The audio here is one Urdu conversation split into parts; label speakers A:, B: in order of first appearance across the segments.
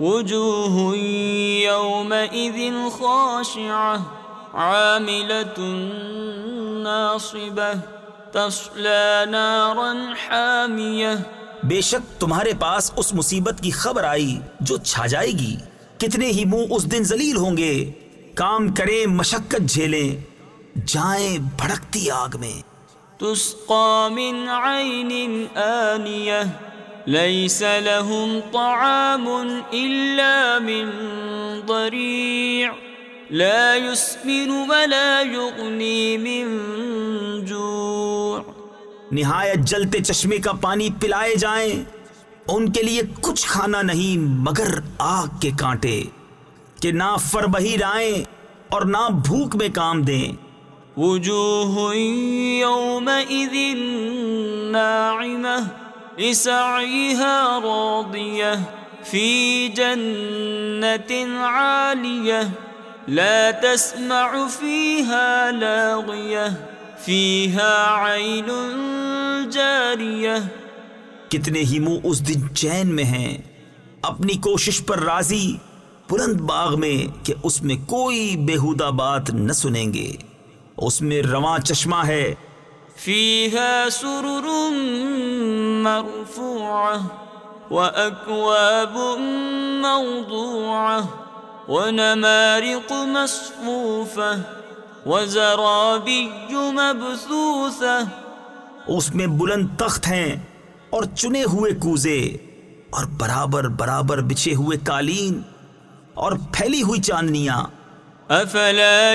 A: وجوه يومئذ خاشعة عاملة ناصبة تصلى نارا حامية.
B: بے شک تمہارے پاس اس مصیبت کی خبر آئی جو چھا جائے گی۔ کتنے ہی منہ اس دن ذلیل ہوں گے۔ کام کریں مشقت جھیلیں جائیں بھڑکتی آگ میں۔
A: تسقى من عين آنية ليس لهم طعام إلا من ضريع. لا يسمن ولا يغني من جوع.
B: نہایت جلتے چشمے کا پانی پلائے جائیں ان کے لیے کچھ کھانا نہیں مگر آگ کے کانٹے کہ نہ فربہی رائیں اور نہ بھوک میں کام دیں۔
A: وجوه يومئذ ناعمه لسعيها راضية في جنة عالية لا تسمع فيها لاغية فيها عين جارية
B: کتنے ہی منہ اس دن چین میں ہیں اپنی کوشش پر راضی بلند باغ میں کہ اس میں کوئی بےحودہ بات نہ سنیں گے اس میں رواں چشمہ ہے
A: فيها سرر مرفوعة وأكواب موضوعة ونمارق مصفوفة وزرابي مبثوثة
B: اس میں بلند تخت ہیں اور چنے ہوئے کوزے اور برابر برابر بچھے ہوئے قالین اور پھیلی ہوئی چاندنیاں۔
A: افلا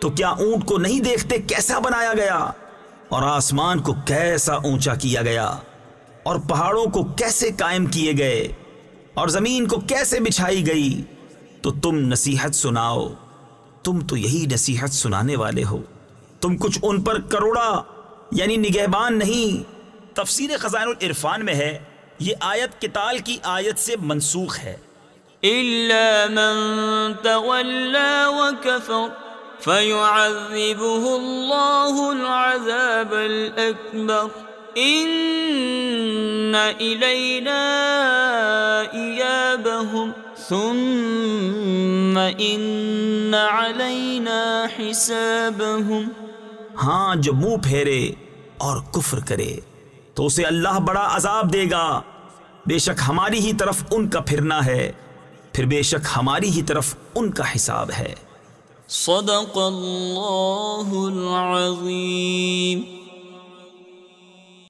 B: تو کیا اونٹ کو نہیں دیکھتے کیسا بنایا گیا؟ اور آسمان کو کیسا اونچا کیا گیا؟ اور پہاڑوں کو کیسے قائم کیے گئے؟ اور زمین کو کیسے بچھائی گئی؟ تو تم نصیحت سناؤ۔ تم تو یہی نصیحت سنانے والے ہو۔ تم کچھ ان پر کروڑا یعنی نگہبان نہیں۔ تفسیر خزائن العرفان میں ہے، یہ آیت کتال کی آیت سے منسوخ ہے۔
A: إلا من تولى وكفر۔ فيعذبه الله العذاب الأكبر. إن إلينا إيابهم. ثم إن علينا حسابهم.
B: ہاں جو منہ پھیرے اور کفر کرے، تو اسے اللہ بڑا عذاب دے گا۔ بے شک ہماری ہی طرف ان کا پھرنا ہے، پھر بے شک ہماری ہی طرف ان کا حساب ہے۔
A: صدق اللہ العظیم